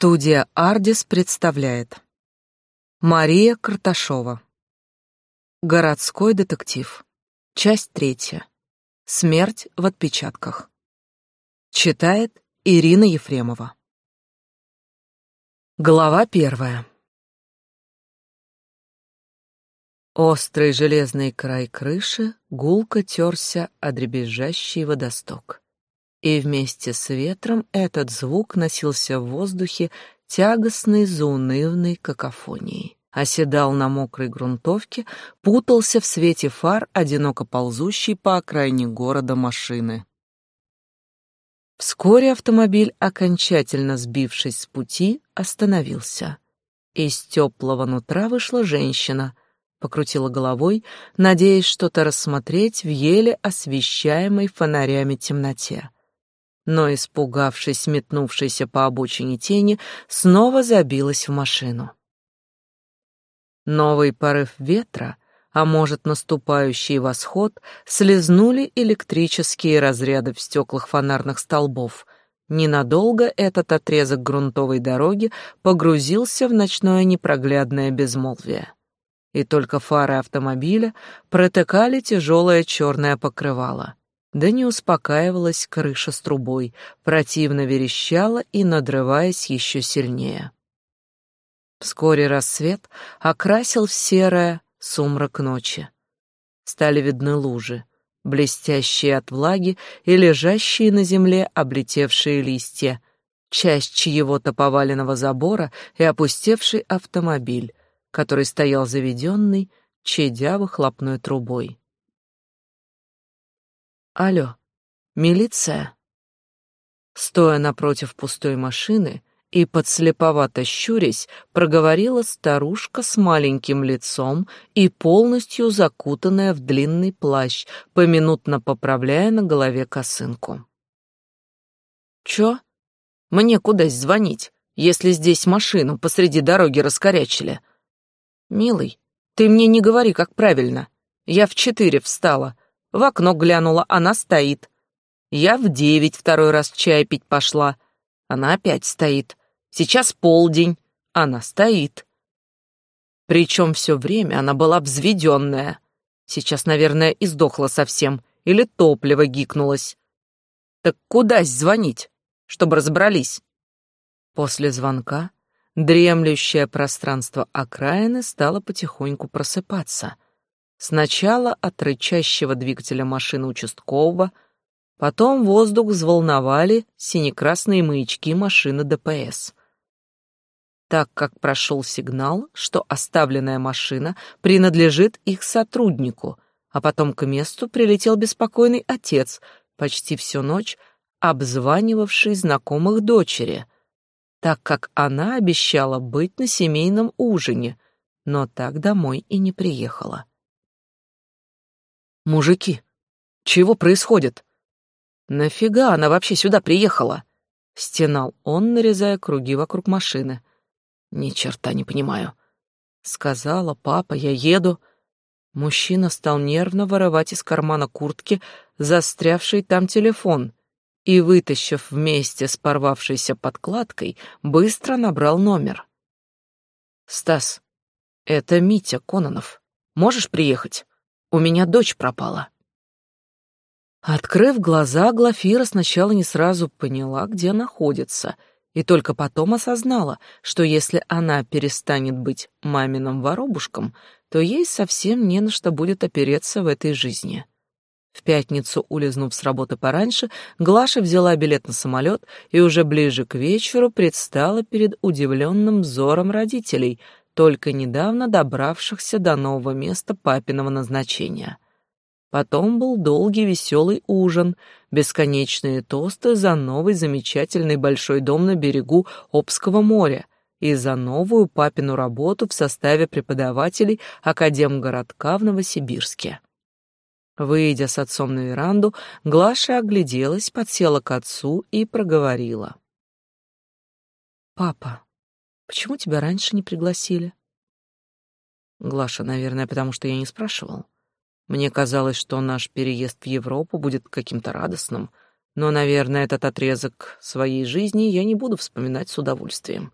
Студия «Ардис» представляет. Мария Карташова. Городской детектив Часть третья. Смерть в отпечатках Читает Ирина Ефремова. Глава первая. Острый железный край крыши гулко терся о дребезжащий водосток и вместе с ветром этот звук носился в воздухе тягостной заунывной какофонией. Оседал на мокрой грунтовке, путался в свете фар, одиноко ползущий по окраине города машины. Вскоре автомобиль, окончательно сбившись с пути, остановился. Из теплого нутра вышла женщина, покрутила головой, надеясь что-то рассмотреть в еле освещаемой фонарями темноте но, испугавшись метнувшейся по обочине тени, снова забилась в машину. Новый порыв ветра, а может, наступающий восход, слезнули электрические разряды в стеклах фонарных столбов. Ненадолго этот отрезок грунтовой дороги погрузился в ночное непроглядное безмолвие. И только фары автомобиля протыкали тяжелое черное покрывало — да не успокаивалась крыша с трубой, противно верещала и надрываясь еще сильнее. Вскоре рассвет окрасил в серое сумрак ночи. Стали видны лужи, блестящие от влаги и лежащие на земле облетевшие листья, часть чьего-то поваленного забора и опустевший автомобиль, который стоял заведенный, чадя выхлопной трубой. Алло, милиция? Стоя напротив пустой машины и подслеповато щурясь, проговорила старушка с маленьким лицом и полностью закутанная в длинный плащ, поминутно поправляя на голове косынку. «Чё? Мне куда звонить, если здесь машину посреди дороги раскорячили?» «Милый, ты мне не говори, как правильно. Я в четыре встала, в окно глянула, она стоит. Я в девять второй раз чай пить пошла. Она опять стоит. Сейчас полдень. Она стоит. Причем все время она была взведенная. Сейчас, наверное, и сдохла совсем. Или топливо гикнулось. Так куда звонить, чтобы разобрались? После звонка дремлющее пространство окраины стало потихоньку просыпаться — Сначала от рычащего двигателя машины участкового, потом воздух взволновали синекрасные маячки машины ДПС. Так как прошел сигнал, что оставленная машина принадлежит их сотруднику, а потом к месту прилетел беспокойный отец, почти всю ночь обзванивавший знакомых дочери, так как она обещала быть на семейном ужине, но так домой и не приехала. Мужики, чего происходит? Нафига она вообще сюда приехала? Стенал он, нарезая круги вокруг машины. Ни черта не понимаю. Сказала, папа, я еду. Мужчина стал нервно вырывать из кармана куртки застрявший там телефон и, вытащив вместе с порвавшейся подкладкой, быстро набрал номер. «Стас, это Митя Кононов. Можешь приехать?» У меня дочь пропала». Открыв глаза, Глафира сначала не сразу поняла, где находится, и только потом осознала, что если она перестанет быть маминым воробушком, то ей совсем не на что будет опереться в этой жизни. В пятницу, улизнув с работы пораньше, Глаша взяла билет на самолет и уже ближе к вечеру предстала перед удивленным взором родителей — только недавно добравшихся до нового места папиного назначения. Потом был долгий веселый ужин, бесконечные тосты за новый замечательный большой дом на берегу Обского моря и за новую папину работу в составе преподавателей Академгородка в Новосибирске. Выйдя с отцом на веранду, Глаша огляделась, подсела к отцу и проговорила. «Папа, Почему тебя раньше не пригласили? Глаша, наверное, потому что я не спрашивал. Мне казалось, что наш переезд в Европу будет каким-то радостным, Но, наверное, этот отрезок своей жизни я не буду вспоминать с удовольствием.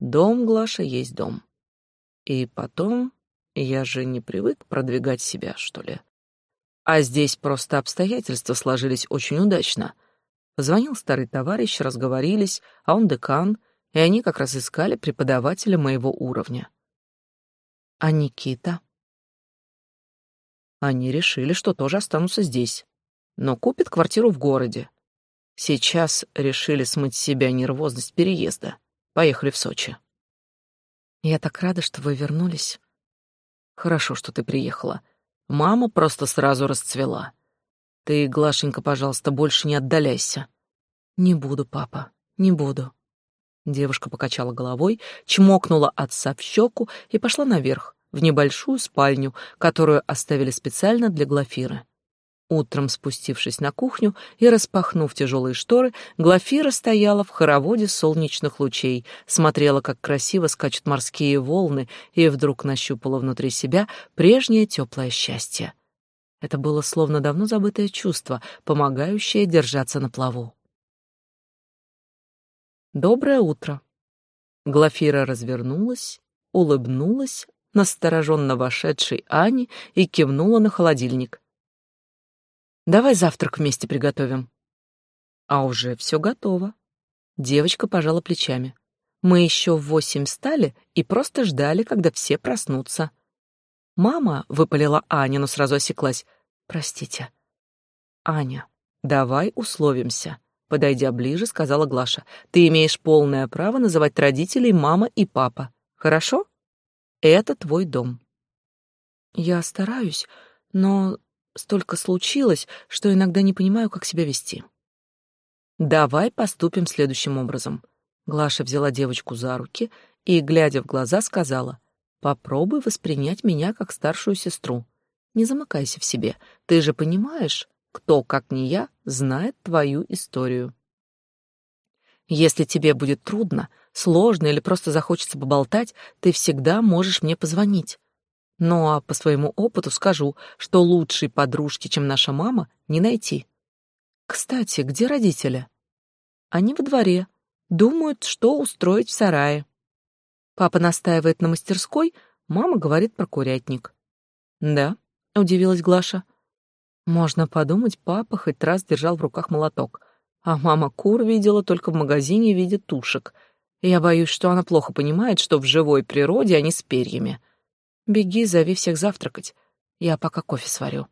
Дом, Глаша, есть дом. И потом, я же не привык продвигать себя, что ли. А здесь просто обстоятельства сложились очень удачно. Позвонил старый товарищ, разговорились, а он декан, и они как раз искали преподавателя моего уровня. А Никита? Они решили, что тоже останутся здесь, но купят квартиру в городе. Сейчас решили смыть с себя нервозность переезда. Поехали в Сочи. Я так рада, что вы вернулись. Хорошо, что ты приехала. Мама просто сразу расцвела. Ты, Глашенька, пожалуйста, больше не отдаляйся. Не буду, папа, не буду. Девушка покачала головой, чмокнула отца в щеку и пошла наверх, в небольшую спальню, которую оставили специально для Глафиры. Утром, спустившись на кухню и распахнув тяжелые шторы, Глафира стояла в хороводе солнечных лучей, смотрела, как красиво скачут морские волны, и вдруг нащупала внутри себя прежнее теплое счастье. Это было словно давно забытое чувство, помогающее держаться на плаву. «Доброе утро!» Глафира развернулась, улыбнулась настороженно вошедшей Ане и кивнула на холодильник. Давай завтрак вместе приготовим. А уже все готово. Девочка пожала плечами. Мы еще в восемь встали и просто ждали, когда все проснутся. Мама выпалила Аня, но сразу осеклась. Простите. Аня, давай условимся. Подойдя ближе, сказала Глаша. Ты имеешь полное право называть родителей мама и папа. Хорошо? Это твой дом. Я стараюсь, но Столько случилось, что иногда не понимаю, как себя вести. Давай поступим следующим образом. Глаша взяла девочку за руки и, глядя в глаза, сказала: "Попробуй воспринять меня как старшую сестру. Не замыкайся в себе. Ты же понимаешь, кто, как не я, знает твою историю. Если тебе будет трудно, сложно или просто захочется поболтать, ты всегда можешь мне позвонить. Ну а по своему опыту скажу, что лучшей подружки, чем наша мама, не найти. Кстати, где родители? Они во дворе. Думают, что устроить в сарае. Папа настаивает на мастерской, мама говорит про курятник. Да, удивилась Глаша. Можно подумать, папа хоть раз держал в руках молоток, а мама кур видела только в магазине в виде тушек. Я боюсь, что она плохо понимает, что в живой природе они с перьями. Беги, зови всех завтракать. Я пока кофе сварю.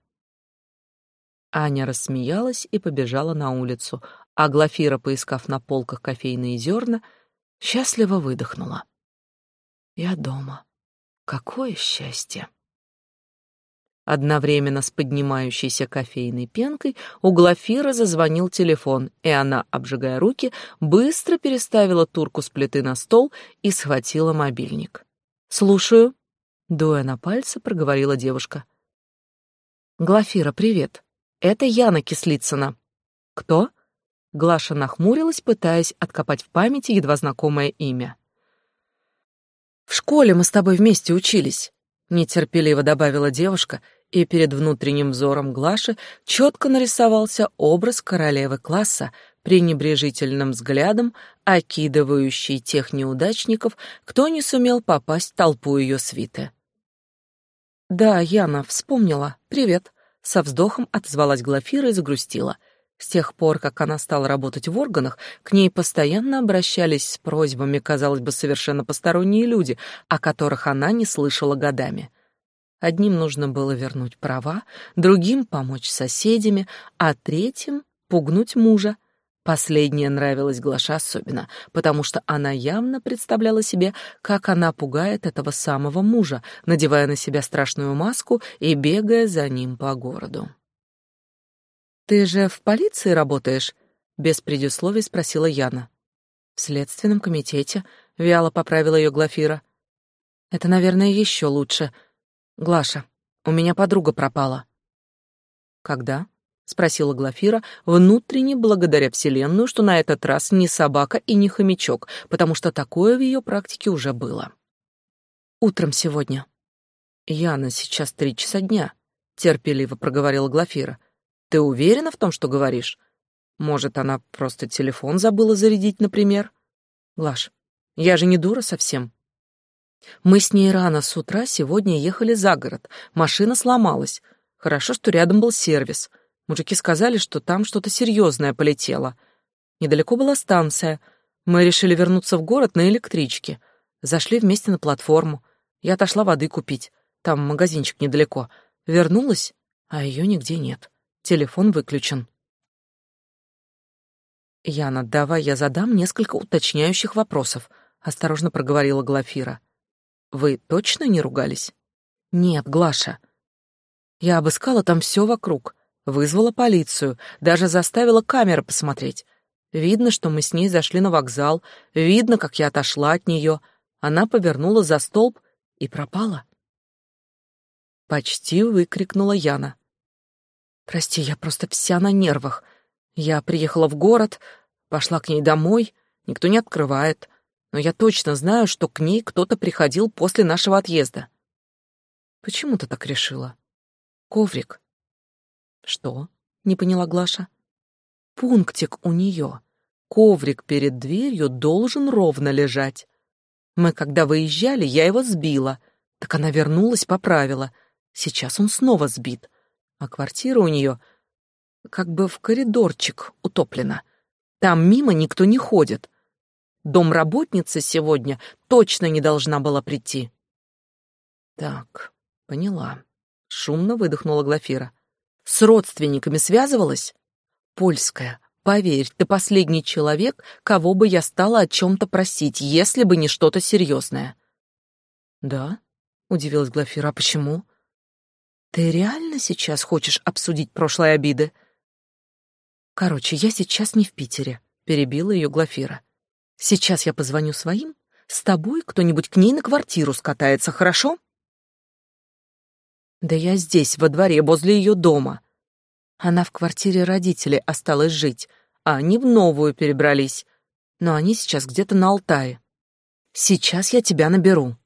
Аня рассмеялась и побежала на улицу, а Глафира, поискав на полках кофейные зерна, счастливо выдохнула. Я дома. Какое счастье! Одновременно с поднимающейся кофейной пенкой у Глафира зазвонил телефон, и она, обжигая руки, быстро переставила турку с плиты на стол и схватила мобильник. «Слушаю», Дуя на пальцы, проговорила девушка. «Глафира, привет. Это Яна Кислицына». «Кто?» Глаша нахмурилась, пытаясь откопать в памяти едва знакомое имя. «В школе мы с тобой вместе учились», — нетерпеливо добавила девушка, и перед внутренним взором Глаши четко нарисовался образ королевы класса, пренебрежительным взглядом окидывающий тех неудачников, кто не сумел попасть в толпу ее свиты. «Да, Яна, вспомнила. Привет». Со вздохом отозвалась Глафира и загрустила. С тех пор, как она стала работать в органах, к ней постоянно обращались с просьбами, казалось бы, совершенно посторонние люди, о которых она не слышала годами. Одним нужно было вернуть права, другим — помочь соседями, а третьим — пугнуть мужа — Последняя нравилась Глаша особенно, потому что она явно представляла себе, как она пугает этого самого мужа, надевая на себя страшную маску и бегая за ним по городу. «Ты же в полиции работаешь?» — без предисловий спросила Яна. «В следственном комитете», — вяло поправила ее Глафира. «Это, наверное, еще лучше. Глаша, у меня подруга пропала». «Когда?» — спросила Глафира, внутренне благодаря Вселенную, что на этот раз не собака и не хомячок, потому что такое в ее практике уже было. «Утром сегодня». «Яна, сейчас три часа дня», — терпеливо проговорила Глафира. «Ты уверена в том, что говоришь?» Может, она просто телефон забыла зарядить, например? Глаш, я же не дура совсем. Мы с ней рано с утра сегодня ехали за город. Машина сломалась. Хорошо, что рядом был сервис. Мужики сказали, что там что-то серьезное полетело. Недалеко была станция. Мы решили вернуться в город на электричке. Зашли вместе на платформу. Я отошла воды купить. Там магазинчик недалеко. Вернулась, а ее нигде нет. Телефон выключен. «Яна, давай я задам несколько уточняющих вопросов», — осторожно проговорила Глафира. «Вы точно не ругались?» «Нет, Глаша. Я обыскала там все вокруг, вызвала полицию, даже заставила камеры посмотреть. Видно, что мы с ней зашли на вокзал, видно, как я отошла от нее. Она повернула за столб и пропала. Почти выкрикнула Яна. «Прости, я просто вся на нервах. Я приехала в город, пошла к ней домой, никто не открывает, но я точно знаю, что к ней кто-то приходил после нашего отъезда». «Почему ты так решила?» «Коврик». «Что?» — не поняла Глаша. «Пунктик у нее. Коврик перед дверью должен ровно лежать. Мы, когда выезжали, я его сбила. Так она вернулась, поправила. Сейчас он снова сбит. А квартира у нее как бы в коридорчик утоплена. Там мимо никто не ходит. Домработница сегодня точно не должна была прийти. Так, поняла. Шумно выдохнула Глафира. С родственниками связывалась? Польская, Поверь, ты последний человек, кого бы я стала о чем-то просить, если бы не что-то серьезное. Да? Удивилась Глафира. А почему? Ты реально сейчас хочешь обсудить прошлые обиды? Короче, я сейчас не в Питере, перебила ее Глафира. Сейчас я позвоню своим, с тобой кто-нибудь к ней на квартиру скатается, хорошо? Да я здесь, во дворе, возле ее дома. Она в квартире родителей осталась жить, а они в новую перебрались. Но они сейчас где-то на Алтае. Сейчас я тебя наберу.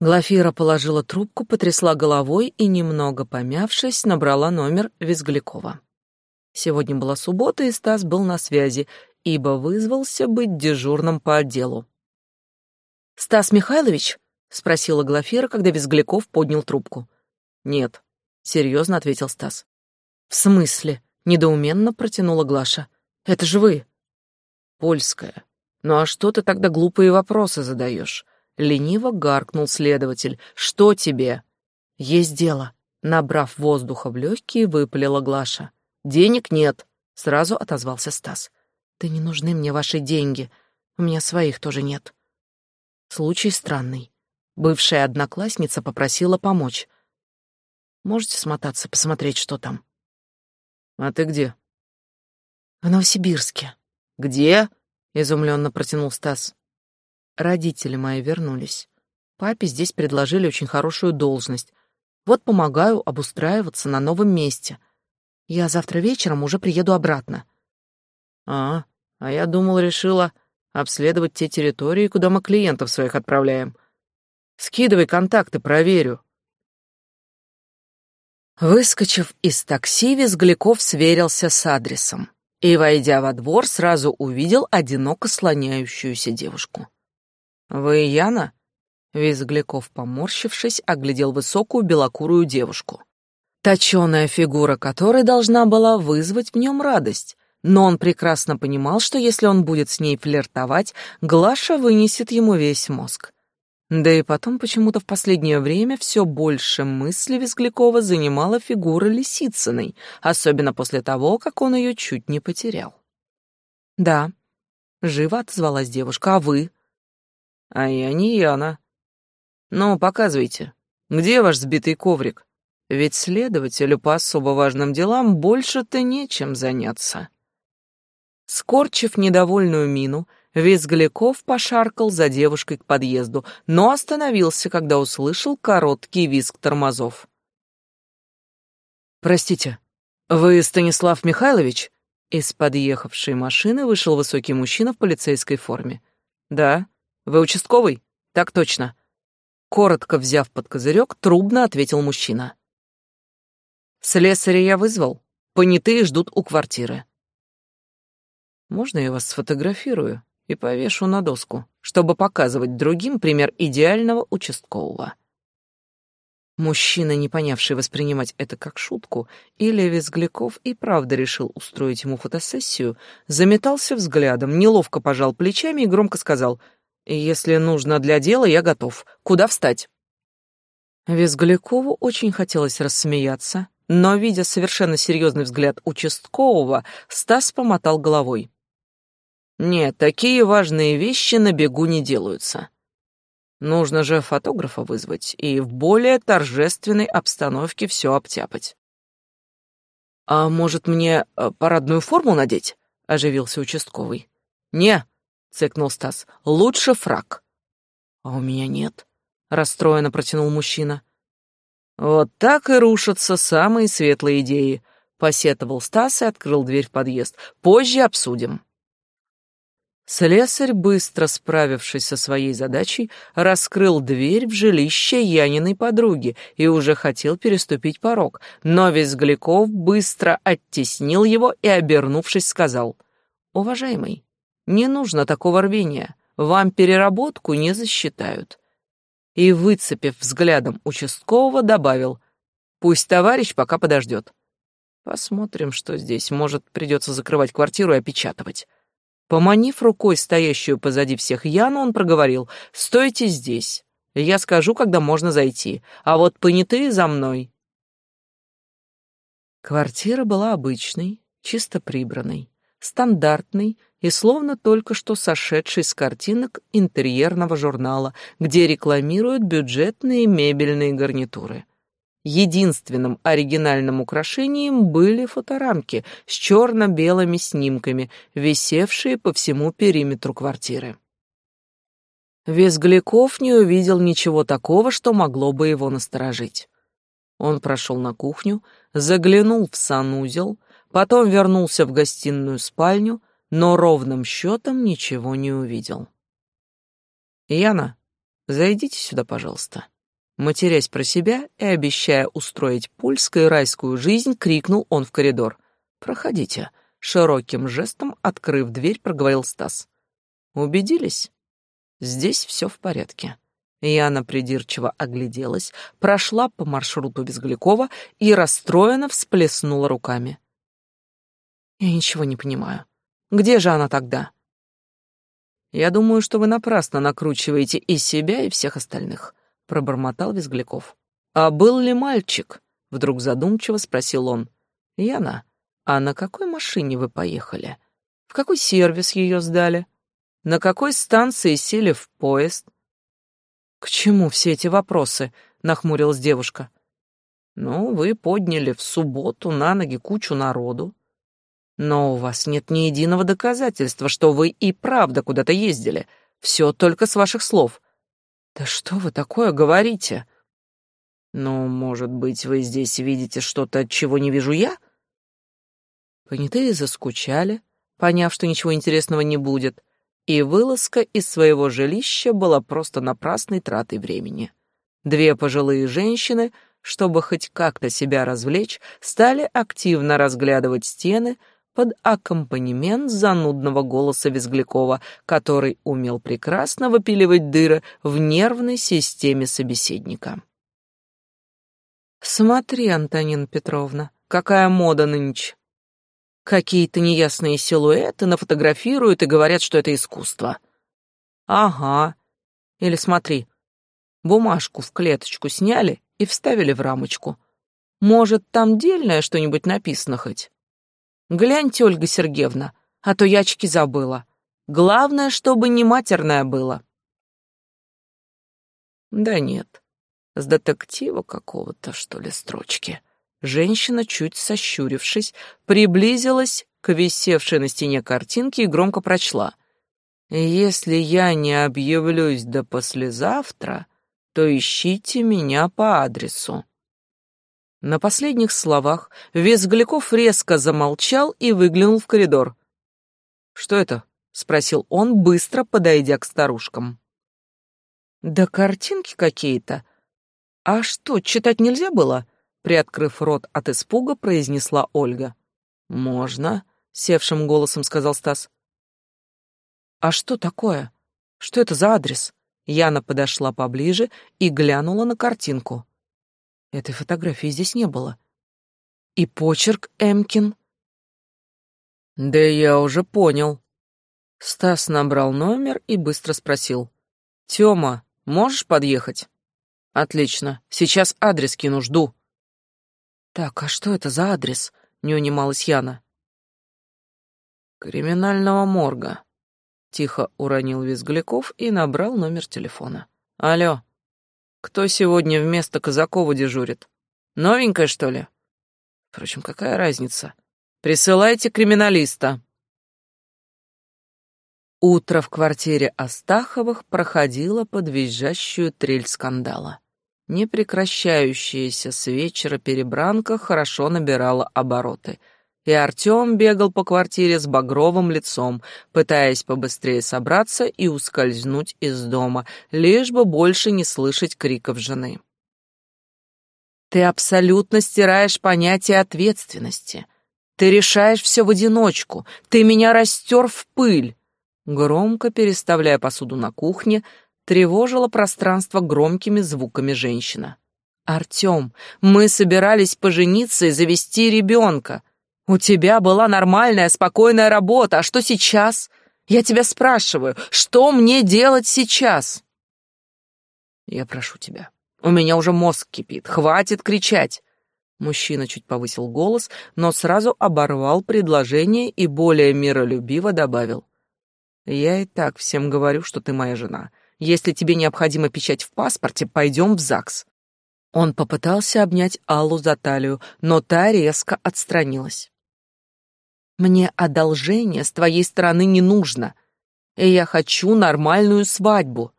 Глафира положила трубку, потрясла головой и, немного помявшись, набрала номер Визглякова. Сегодня была суббота, и Стас был на связи, ибо вызвался быть дежурным по отделу. «Стас Михайлович?» — спросила Глафира, когда Визгляков поднял трубку. «Нет», — серьезно ответил Стас. «В смысле?» — недоуменно протянула Глаша. «Это же вы». «Польская. Ну а что ты тогда глупые вопросы задаешь?» Лениво гаркнул следователь. «Что тебе?» «Есть дело». Набрав воздуха в легкие, выпалила Глаша. «Денег нет», — сразу отозвался Стас. «Да не нужны мне ваши деньги. У меня своих тоже нет». Случай странный. Бывшая одноклассница попросила помочь. Можете смотаться, посмотреть, что там? А ты где? В Новосибирске. Где? Изумленно протянул Стас. Родители мои вернулись. Папе здесь предложили очень хорошую должность. Вот помогаю обустраиваться на новом месте. Я завтра вечером уже приеду обратно. А, а я думал, решила обследовать те территории, куда мы клиентов своих отправляем. Скидывай контакты, проверю. Выскочив из такси, Визгляков сверился с адресом и, войдя во двор, сразу увидел одиноко слоняющуюся девушку. «Вы Яна?» Визгляков, поморщившись, оглядел высокую белокурую девушку. Точеная фигура которой должна была вызвать в нем радость, но он прекрасно понимал, что если он будет с ней флиртовать, Глаша вынесет ему весь мозг. Да и потом почему-то в последнее время все больше мысли Визглякова занимала фигура Лисицыной, особенно после того, как он ее чуть не потерял. «Да», — живо отозвалась девушка, — «а вы?» «А я не Яна». «Ну, показывайте, где ваш сбитый коврик? Ведь следователю по особо важным делам больше-то нечем заняться». Скорчив недовольную мину, Визгляков пошаркал за девушкой к подъезду, но остановился, когда услышал короткий визг тормозов. «Простите, вы Станислав Михайлович?» Из подъехавшей машины вышел высокий мужчина в полицейской форме. «Да. Вы участковый?» «Так точно». Коротко взяв под козырек, трубно ответил мужчина. «Слесаря я вызвал. Понятые ждут у квартиры. Можно я вас сфотографирую и повешу на доску, чтобы показывать другим пример идеального участкового? Мужчина, не понявший воспринимать это как шутку, или Визгляков и правда решил устроить ему фотосессию, заметался взглядом, неловко пожал плечами и громко сказал «Если нужно для дела, я готов. Куда встать?» Визглякову очень хотелось рассмеяться, но, видя совершенно серьезный взгляд участкового, Стас помотал головой. «Нет, такие важные вещи на бегу не делаются. Нужно же фотографа вызвать и в более торжественной обстановке все обтяпать. «А может, мне э, парадную форму надеть?» — оживился участковый. «Не», — цыкнул Стас, — «лучше фрак». «А у меня нет», — расстроенно протянул мужчина. «Вот так и рушатся самые светлые идеи», — посетовал Стас и открыл дверь в подъезд. «Позже обсудим». Слесарь, быстро справившись со своей задачей, раскрыл дверь в жилище Яниной подруги и уже хотел переступить порог, но Визгляков быстро оттеснил его и, обернувшись, сказал, «Уважаемый, не нужно такого рвения, вам переработку не засчитают». И, выцепив взглядом участкового, добавил, «Пусть товарищ пока подождет». Посмотрим, что здесь. Может, придется закрывать квартиру и опечатывать. Поманив рукой стоящую позади всех Яну, он проговорил «Стойте здесь, я скажу, когда можно зайти, а вот понятые за мной». Квартира была обычной, чисто прибранной, стандартной и словно только что сошедшей с картинок интерьерного журнала, где рекламируют бюджетные мебельные гарнитуры. Единственным оригинальным украшением были фоторамки с черно-белыми снимками, висевшие по всему периметру квартиры. Визгляков не увидел ничего такого, что могло бы его насторожить. Он прошел на кухню, заглянул в санузел, потом вернулся в гостиную спальню, но ровным счетом ничего не увидел. «Яна, зайдите сюда, пожалуйста». Матерясь про себя и обещая устроить польскую райскую жизнь, крикнул он в коридор. «Проходите», — широким жестом, открыв дверь, проговорил Стас. «Убедились? Здесь все в порядке». Яна придирчиво огляделась, прошла по маршруту Безглякова и расстроенно всплеснула руками. «Я ничего не понимаю. Где же она тогда?» «Я думаю, что вы напрасно накручиваете и себя, и всех остальных пробормотал Визгляков. А был ли мальчик? Вдруг задумчиво спросил он. Яна, а на какой машине вы поехали? В какой сервис ее сдали? На какой станции сели в поезд? К чему все эти вопросы? нахмурилась девушка. Ну, вы подняли в субботу на ноги кучу народу. Но у вас нет ни единого доказательства, что вы и правда куда-то ездили. Все только с ваших слов. «Да что вы такое говорите?» «Ну, может быть, вы здесь видите что-то, чего не вижу я?» Понятые заскучали, поняв, что ничего интересного не будет, и вылазка из своего жилища была просто напрасной тратой времени. Две пожилые женщины, чтобы хоть как-то себя развлечь, стали активно разглядывать стены, под аккомпанемент занудного голоса Визглякова, который умел прекрасно выпиливать дыры в нервной системе собеседника. «Смотри, Антонина Петровна, какая мода нынче! Какие-то неясные силуэты нафотографируют и говорят, что это искусство. Ага. Или смотри, бумажку в клеточку сняли и вставили в рамочку. Может, там дельное что-нибудь написано хоть? Гляньте, Ольга Сергеевна, а то я очки забыла. Главное, чтобы не матерное было. Да нет, с детектива какого-то, что ли, строчки. Женщина, чуть сощурившись, приблизилась к висевшей на стене картинке и громко прочла. «Если я не объявлюсь до послезавтра, то ищите меня по адресу. На последних словах Визгляков резко замолчал и выглянул в коридор. «Что это?» — спросил он, быстро подойдя к старушкам. «Да картинки какие-то. А что, читать нельзя было?» Приоткрыв рот от испуга, произнесла Ольга. «Можно», — севшим голосом сказал Стас. А что такое? Что это за адрес? Яна подошла поближе и глянула на картинку. Этой фотографии здесь не было. И почерк Эмкин. Да я уже понял. Стас набрал номер и быстро спросил. «Тёма, можешь подъехать?» «Отлично. Сейчас адрес кину, жду». «Так, а что это за адрес?» — не унималась Яна. «Криминального морга», — тихо уронил Визгляков и набрал номер телефона. «Алло, кто сегодня вместо Казакова дежурит? Новенькая, что ли? Впрочем, какая разница? Присылайте криминалиста». Утро в квартире Астаховых проходило под визжащую трель скандала. Непрекращающаяся с вечера перебранка хорошо набирала обороты, и Артем бегал по квартире с багровым лицом, пытаясь побыстрее собраться и ускользнуть из дома, лишь бы больше не слышать криков жены. «Ты абсолютно стираешь понятие ответственности. Ты решаешь все в одиночку. Ты меня растер в пыль!» Громко переставляя посуду на кухне, тревожила пространство громкими звуками женщина. «Артем, мы собирались пожениться и завести ребенка. У тебя была нормальная, спокойная работа, а что сейчас? Я тебя спрашиваю, что мне делать сейчас?» «Я прошу тебя, у меня уже мозг кипит, хватит кричать!» Мужчина чуть повысил голос, но сразу оборвал предложение и более миролюбиво добавил. «Я и так всем говорю, что ты моя жена. Если тебе необходима печать в паспорте, пойдем в ЗАГС». Он попытался обнять Аллу за талию, но та резко отстранилась. «Мне одолжение с твоей стороны не нужно, и я хочу нормальную свадьбу».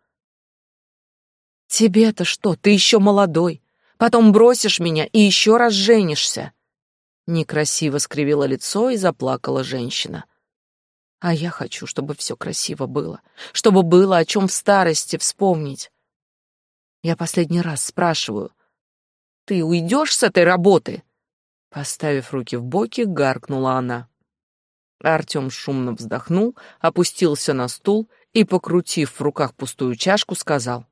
«Тебе-то что? Ты еще молодой. Потом бросишь меня и еще раз женишься». Некрасиво скривила лицо и заплакала женщина. А я хочу, чтобы все красиво было, чтобы было о чем в старости вспомнить. Я последний раз спрашиваю, ты уйдешь с этой работы? Поставив руки в боки, гаркнула она. Артем шумно вздохнул, опустился на стул и, покрутив в руках пустую чашку, сказал.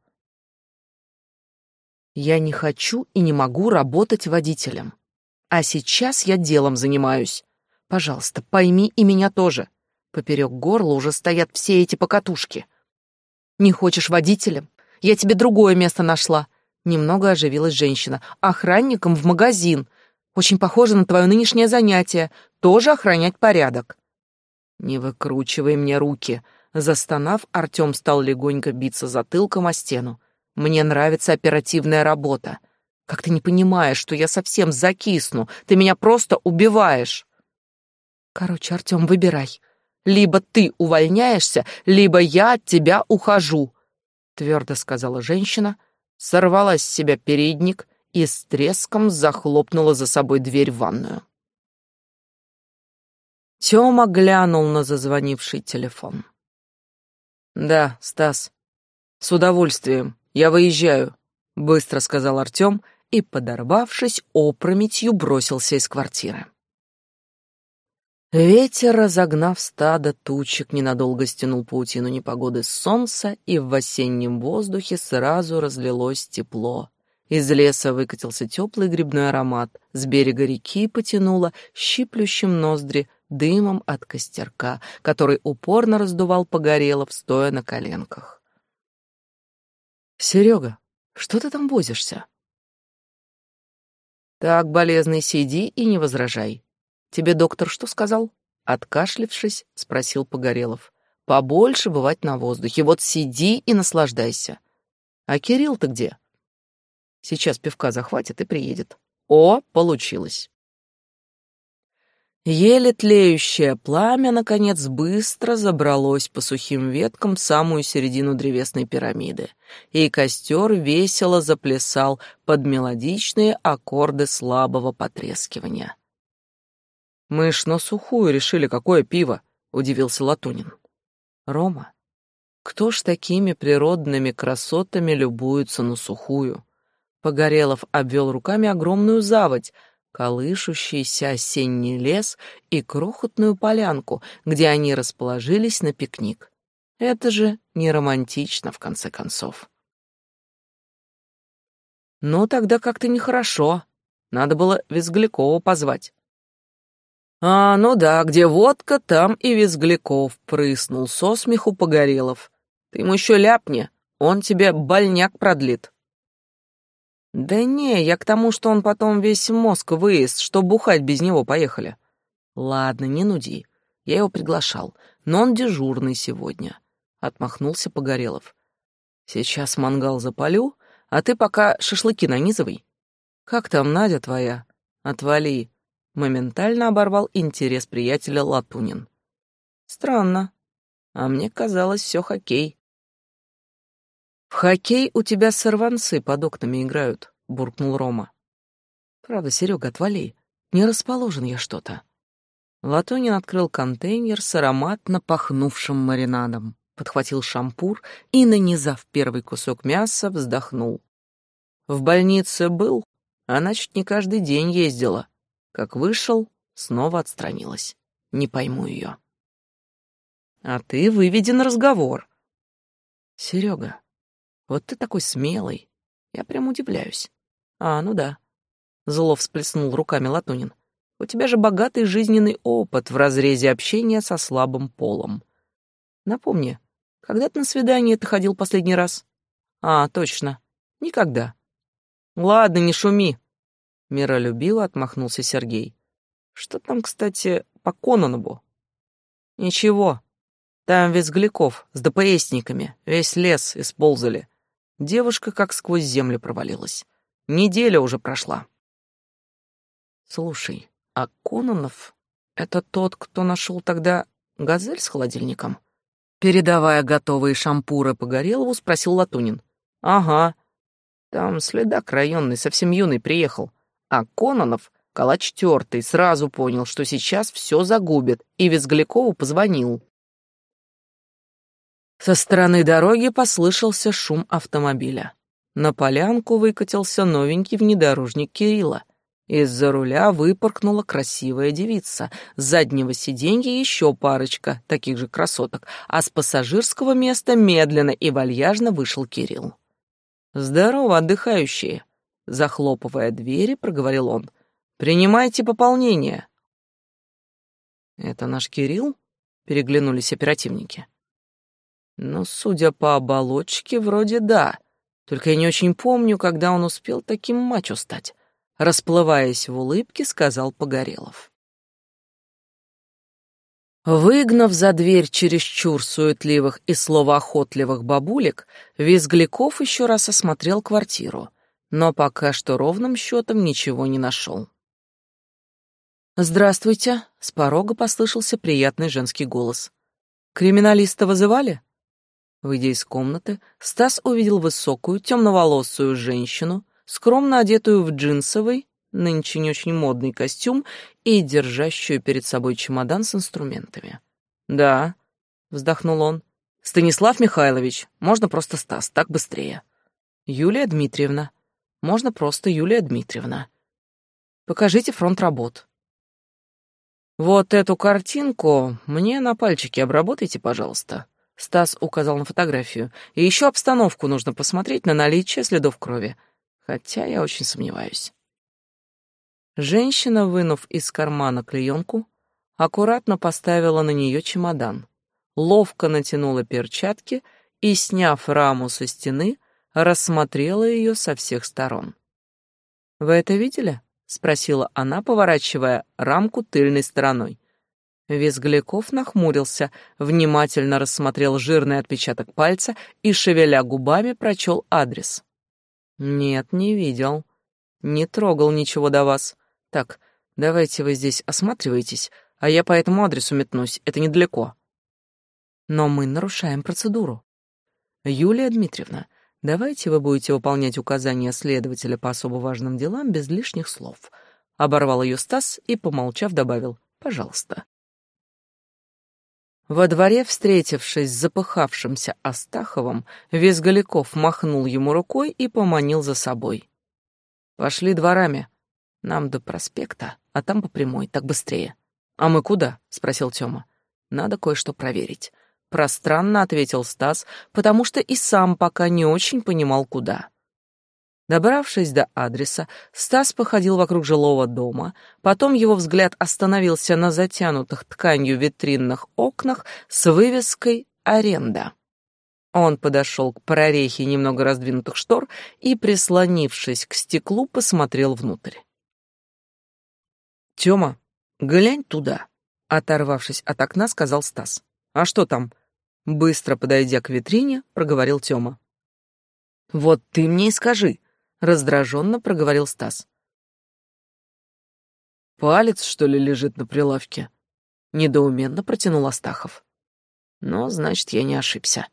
«Я не хочу и не могу работать водителем. А сейчас я делом занимаюсь. Пожалуйста, пойми и меня тоже. Поперек горла уже стоят все эти покатушки. «Не хочешь водителем? Я тебе другое место нашла». Немного оживилась женщина. «Охранником в магазин. Очень похоже на твое нынешнее занятие. Тоже охранять порядок». «Не выкручивай мне руки». Застонав, Артем стал легонько биться затылком о стену. «Мне нравится оперативная работа. Как ты не понимаешь, что я совсем закисну? Ты меня просто убиваешь!» «Короче, Артем, выбирай. Либо ты увольняешься, либо я от тебя ухожу, твердо сказала женщина, сорвала с себя передник и с треском захлопнула за собой дверь в ванную. Тёма глянул на зазвонивший телефон. «Да, Стас, с удовольствием. Я выезжаю», — быстро сказал Артём и, подорвавшись, опрометью бросился из квартиры. Ветер, разогнав стадо тучек, ненадолго стянул паутину непогоды с солнца, и в осеннем воздухе сразу разлилось тепло. Из леса выкатился теплый грибной аромат, с берега реки потянуло щиплющим ноздри дымом от костерка, который упорно раздувал Погорелов, стоя на коленках. «Серега, что ты там возишься?» «Так, болезный, сиди и не возражай. Тебе доктор что сказал? Откашлившись, спросил Погорелов. Побольше бывать на воздухе. Вот сиди и наслаждайся. А Кирилл-то где? Сейчас пивка захватит и приедет. О, получилось. Еле тлеющее пламя, наконец, быстро забралось по сухим веткам в самую середину древесной пирамиды, и костер весело заплясал под мелодичные аккорды слабого потрескивания. Мы ж на сухую решили, какое пиво, удивился Латунин. Рома, кто ж такими природными красотами любуется на сухую? Погорелов обвел руками огромную заводь, колышущийся осенний лес и крохотную полянку, где они расположились на пикник. Это же не романтично, в конце концов. Ну, тогда как-то нехорошо. Надо было Визглякова позвать. А, ну да, где водка, там и Визгляков, прыснул со смеху Погорелов. Ты ему еще ляпни, он тебе больняк продлит. Да не, я к тому, что он потом весь мозг выезд, что бухать без него поехали. Ладно, не нуди. Я его приглашал, но он дежурный сегодня. Отмахнулся Погорелов. Сейчас мангал запалю, а ты пока шашлыки нанизывай. Как там Надя твоя? Отвали. Моментально оборвал интерес приятеля Латунин. Странно. А мне казалось, все хоккей. В хоккей у тебя сорванцы под окнами играют, буркнул Рома. Правда, Серега, отвали. Не расположен я что-то. Латунин открыл контейнер с ароматно пахнувшим маринадом, подхватил шампур и, нанизав первый кусок мяса, вздохнул. В больнице был, а значит, не каждый день ездила. Как вышел, снова отстранилась. Не пойму ее. А ты выведен разговор. Серега, вот ты такой смелый. Я прям удивляюсь. А, ну да. Зло всплеснул руками Латунин. У тебя же богатый жизненный опыт в разрезе общения со слабым полом. Напомни, когда ты на свидание ты ходил последний раз? А, точно. Никогда. Ладно, не шуми. Миролюбиво отмахнулся Сергей. Что там, кстати, по Кононову? Ничего. Там Визгляков с ДПСниками, весь лес исползали. Девушка как сквозь землю провалилась. Неделя уже прошла. Слушай, а Кононов — это тот, кто нашел тогда газель с холодильником? Передавая готовые шампуры Погорелову, спросил Латунин. Ага. Там следак районный, совсем юный, приехал. А Кононов, калач тертый, сразу понял, что сейчас все загубит, и Визглякову позвонил. Со стороны дороги послышался шум автомобиля. На полянку выкатился новенький внедорожник Кирилла — из-за руля выпоркнула красивая девица, с заднего сиденья еще парочка таких же красоток, а с пассажирского места медленно и вальяжно вышел Кирилл. «Здорово, отдыхающие!» Захлопывая двери, проговорил он. «Принимайте пополнение!» «Это наш Кирилл?» — переглянулись оперативники. «Ну, судя по оболочке, вроде да. Только я не очень помню, когда он успел таким мачо стать расплываясь в улыбке, сказал Погорелов. Выгнав за дверь чересчур суетливых и словоохотливых бабулек, Визгляков еще раз осмотрел квартиру, но пока что ровным счетом ничего не нашел. «Здравствуйте», — с порога послышался приятный женский голос. «Криминалиста вызывали?» Выйдя из комнаты, Стас увидел высокую, темноволосую женщину скромно одетую в джинсовый, нынче не очень модный костюм и держащую перед собой чемодан с инструментами. «Да», — вздохнул он, — «Станислав Михайлович, можно просто Стас, так быстрее». «Юлия Дмитриевна, можно просто Юлия Дмитриевна. Покажите фронт работ». «Вот эту картинку мне на пальчике обработайте, пожалуйста», — Стас указал на фотографию. «И еще обстановку нужно посмотреть на наличие следов крови хотя я очень сомневаюсь. Женщина, вынув из кармана клеенку, аккуратно поставила на нее чемодан, ловко натянула перчатки и, сняв раму со стены, рассмотрела ее со всех сторон. «Вы это видели?» — спросила она, поворачивая рамку тыльной стороной. Визгляков нахмурился, внимательно рассмотрел жирный отпечаток пальца и, шевеля губами, прочел адрес. Нет, не видел. Не трогал ничего до вас. Так, давайте вы здесь осматриваетесь, а я по этому адресу метнусь, это недалеко. Но мы нарушаем процедуру. Юлия Дмитриевна, давайте вы будете выполнять указания следователя по особо важным делам без лишних слов. Оборвал ее Стас и, помолчав, добавил «пожалуйста». Во дворе, встретившись с запыхавшимся Астаховым, Визгаляков махнул ему рукой и поманил за собой. «Пошли дворами. Нам до проспекта, а там по прямой, так быстрее». «А мы куда?» — спросил Тёма. «Надо кое-что проверить. — пространно ответил Стас, потому что и сам пока не очень понимал, куда. Добравшись до адреса, Стас походил вокруг жилого дома, потом его взгляд остановился на затянутых тканью витринных окнах с вывеской «Аренда». Он подошел к прорехе немного раздвинутых штор и, прислонившись к стеклу, посмотрел внутрь. «Тёма, глянь туда», — оторвавшись от окна, сказал Стас. «А что там?» Быстро подойдя к витрине, проговорил Тёма. «Вот ты мне и скажи», раздраженно проговорил Стас. Палец, что ли, лежит на прилавке? Недоуменно протянул Астахов. Ну, значит, я не ошибся.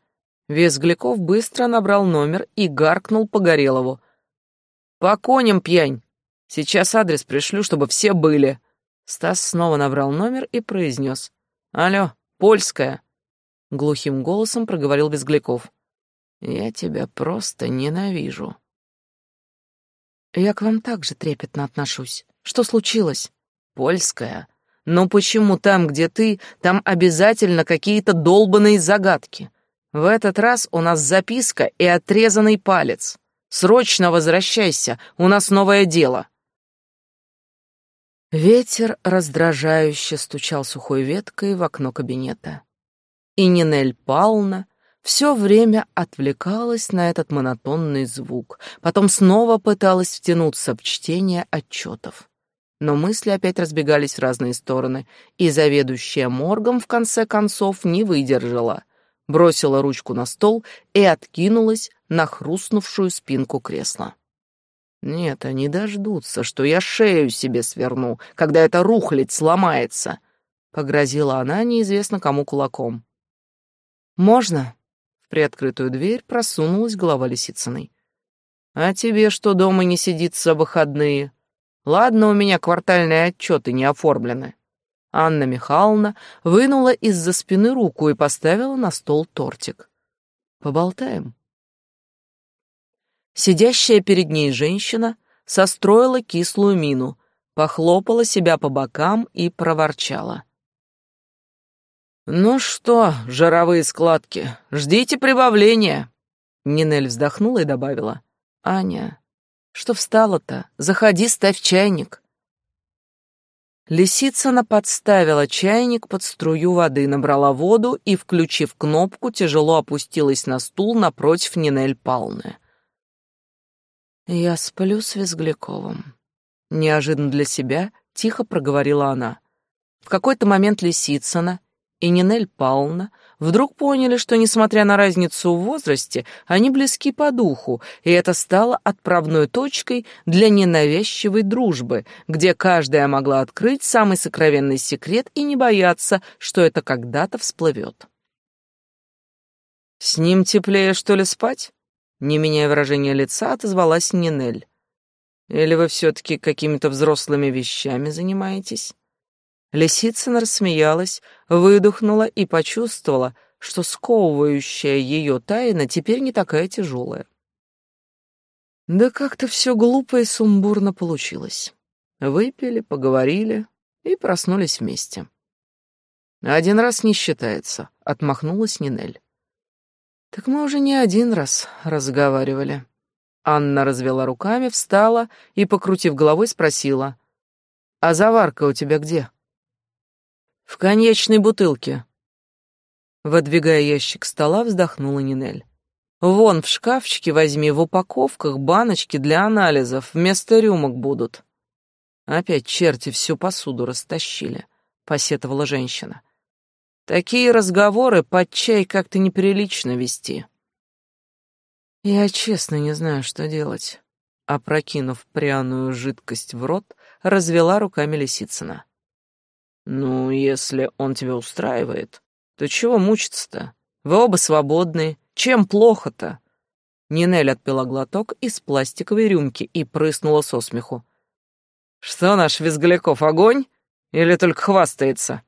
Весгляков быстро набрал номер и гаркнул по Горелову. «По коням, пьянь! Сейчас адрес пришлю, чтобы все были!» Стас снова набрал номер и произнес. «Алло, польская!» Глухим голосом проговорил Визгляков. «Я тебя просто ненавижу!» Я к вам также трепетно отношусь. Что случилось? Польская. Но почему там, где ты, там обязательно какие-то долбаные загадки? В этот раз у нас записка и отрезанный палец. Срочно возвращайся, у нас новое дело. Ветер раздражающе стучал сухой веткой в окно кабинета. И Нинель Павловна все время отвлекалась на этот монотонный звук, потом снова пыталась втянуться в чтение отчетов. Но мысли опять разбегались в разные стороны, и заведующая моргом в конце концов не выдержала, бросила ручку на стол и откинулась на хрустнувшую спинку кресла. «Нет, они дождутся, что я шею себе сверну, когда эта рухлядь сломается», — погрозила она неизвестно кому кулаком. «Можно?» В приоткрытую дверь просунулась голова Лисицыной. «А тебе что, дома не сидится выходные? Ладно, у меня квартальные отчеты не оформлены». Анна Михайловна вынула из-за спины руку и поставила на стол тортик. «Поболтаем». Сидящая перед ней женщина состроила кислую мину, похлопала себя по бокам и проворчала. «Ну что, жировые складки, ждите прибавления!» Нинель вздохнула и добавила. «Аня, что встала-то? Заходи, ставь чайник». Лисицына подставила чайник под струю воды, набрала воду и, включив кнопку, тяжело опустилась на стул напротив Нинель Палны. «Я сплю с Визгляковым», — неожиданно для себя тихо проговорила она. В какой-то момент Лисицына и Нинель Павловна вдруг поняли, что, несмотря на разницу в возрасте, они близки по духу, и это стало отправной точкой для ненавязчивой дружбы, где каждая могла открыть самый сокровенный секрет и не бояться, что это когда-то всплывет. «С ним теплее, что ли, спать?» Не меняя выражения лица, отозвалась Нинель. «Или вы все-таки какими-то взрослыми вещами занимаетесь?» Лисицына рассмеялась, выдохнула и почувствовала, что сковывающая ее тайна теперь не такая тяжелая. Да как-то все глупо и сумбурно получилось. Выпили, поговорили и проснулись вместе. «Один раз не считается», — отмахнулась Нинель. «Так мы уже не один раз разговаривали». Анна развела руками, встала и, покрутив головой, спросила, «А заварка у тебя где?» В конечной бутылке. Выдвигая ящик стола, вздохнула Нинель. Вон в шкафчике возьми, в упаковках баночки для анализов, вместо рюмок будут. Опять черти всю посуду растащили, посетовала женщина. Такие разговоры под чай как-то неприлично вести. Я честно не знаю, что делать. Опрокинув пряную жидкость в рот, развела руками Лисицына. «Ну, если он тебя устраивает, то чего мучиться-то? Вы оба свободны. Чем плохо-то?» Нинель отпила глоток из пластиковой рюмки и прыснула со смеху. «Что наш Визгляков, огонь? Или только хвастается?»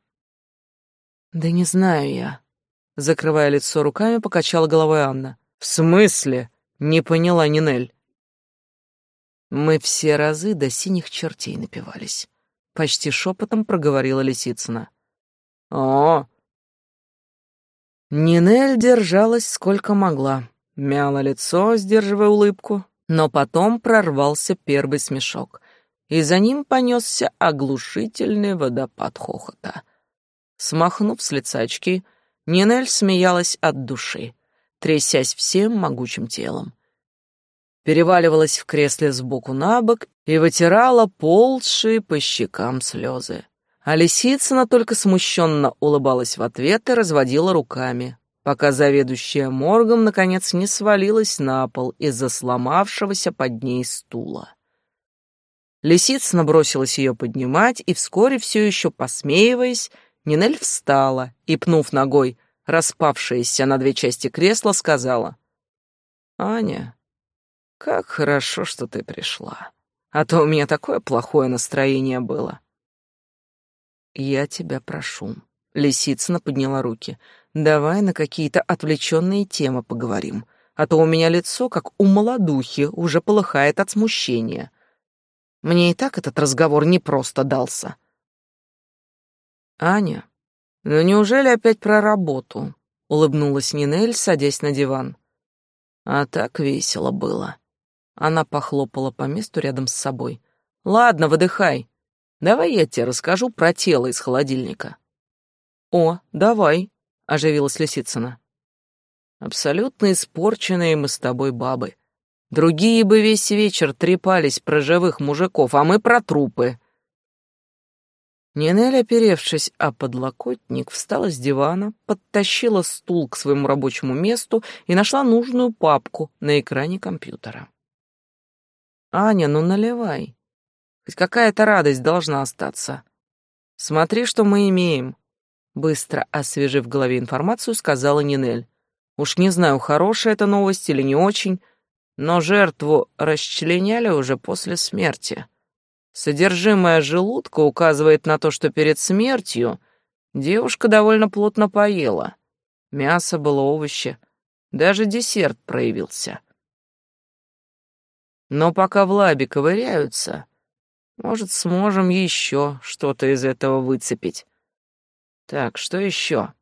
«Да не знаю я», — закрывая лицо руками, покачала головой Анна. «В смысле?» — не поняла Нинель. Мы все разы до синих чертей напивались почти шепотом проговорила Лисицына. О, Нинель держалась сколько могла, мяла лицо, сдерживая улыбку, но потом прорвался первый смешок, и за ним понесся оглушительный водопад хохота. Смахнув с лица очки, Нинель смеялась от души, трясясь всем могучим телом. Переваливалась в кресле сбоку на бок и вытирала ползшие по щекам слезы. А Лисицына только смущенно улыбалась в ответ и разводила руками, пока заведующая моргом наконец не свалилась на пол из-за сломавшегося под ней стула. Лисицына бросилась ее поднимать, и вскоре, все еще посмеиваясь, Нинель встала и, пнув ногой распавшееся на две части кресло, сказала, «Аня, как хорошо, что ты пришла, а то у меня такое плохое настроение было». «Я тебя прошу». Лисицына подняла руки. «Давай на какие-то отвлеченные темы поговорим, а то у меня лицо, как у молодухи, уже полыхает от смущения. Мне и так этот разговор не просто дался». «Аня, ну неужели опять про работу?» — улыбнулась Нинель, садясь на диван. «А так весело было». Она похлопала по месту рядом с собой. «Ладно, выдыхай. Давай я тебе расскажу про тело из холодильника. О, давай, оживилась Лисицына. Абсолютно испорченные мы с тобой бабы. Другие бы весь вечер трепались про живых мужиков, а мы про трупы. Нинель, оперевшись о подлокотник, встала с дивана, подтащила стул к своему рабочему месту и нашла нужную папку на экране компьютера. «Аня, ну наливай», Хоть какая-то радость должна остаться. Смотри, что мы имеем. Быстро освежив в голове информацию, сказала Нинель. Уж не знаю, хорошая это новость или не очень, но жертву расчленяли уже после смерти. Содержимое желудка указывает на то, что перед смертью девушка довольно плотно поела. Мясо было овощи, даже десерт проявился. Но пока в лабе ковыряются, может, сможем еще что-то из этого выцепить. Так, что еще?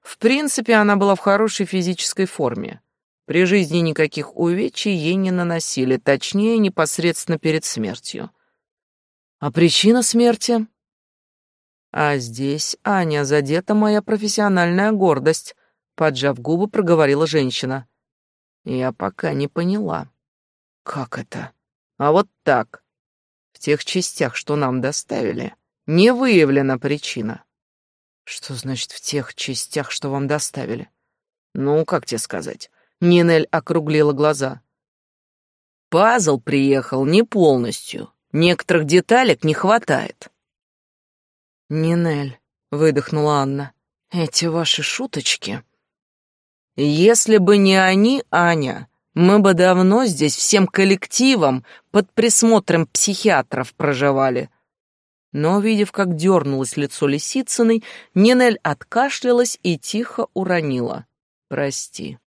В принципе, она была в хорошей физической форме. При жизни никаких увечий ей не наносили, точнее, непосредственно перед смертью. А причина смерти? А здесь, Аня, задета моя профессиональная гордость, поджав губы, проговорила женщина. Я пока не поняла. Как это? А вот так. В тех частях, что нам доставили, не выявлена причина. Что значит в тех частях, что вам доставили? Ну, как тебе сказать? Нинель округлила глаза. Пазл приехал не полностью. Некоторых деталек не хватает. Нинель, выдохнула Анна. Эти ваши шуточки. Если бы не они, Аня, мы бы давно здесь всем коллективом под присмотром психиатров проживали. Но, увидев, как дернулось лицо Лисицыной, Нинель откашлялась и тихо уронила. «Прости».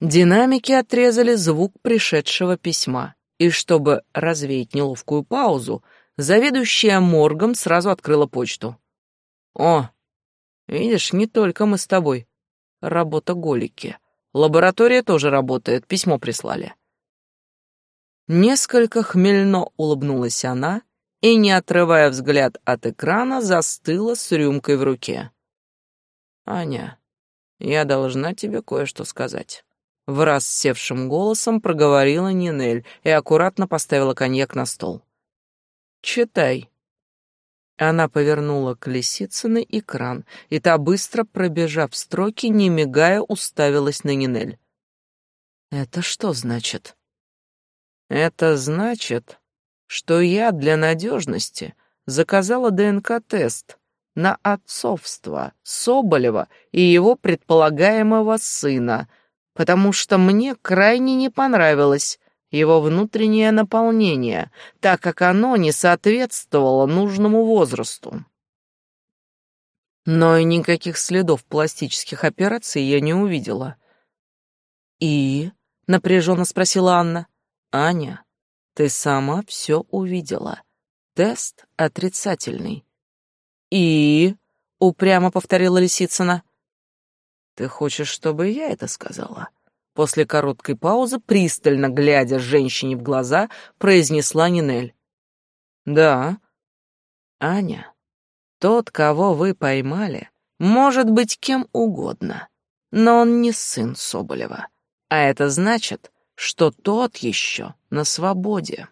Динамики отрезали звук пришедшего письма, и чтобы развеять неловкую паузу, заведующая моргом сразу открыла почту. «О, видишь, не только мы с тобой. Работа голики. Лаборатория тоже работает, письмо прислали. Несколько хмельно улыбнулась она и, не отрывая взгляд от экрана, застыла с рюмкой в руке. «Аня, я должна тебе кое-что сказать». В раз севшим голосом проговорила Нинель и аккуратно поставила коньяк на стол. «Читай». Она повернула к Лисицыной экран, и та, быстро пробежав строки, не мигая, уставилась на Нинель. «Это что значит?» «Это значит, что я для надежности заказала ДНК-тест на отцовство Соболева и его предполагаемого сына, потому что мне крайне не понравилось, его внутреннее наполнение, так как оно не соответствовало нужному возрасту. Но и никаких следов пластических операций я не увидела. «И?» — напряженно спросила Анна. «Аня, ты сама все увидела. Тест отрицательный». «И?» —— упрямо повторила Лисицына. «Ты хочешь, чтобы я это сказала?» После короткой паузы, пристально глядя женщине в глаза, произнесла Нинель. «Да». «Аня, тот, кого вы поймали, может быть кем угодно, но он не сын Соболева, а это значит, что тот еще на свободе».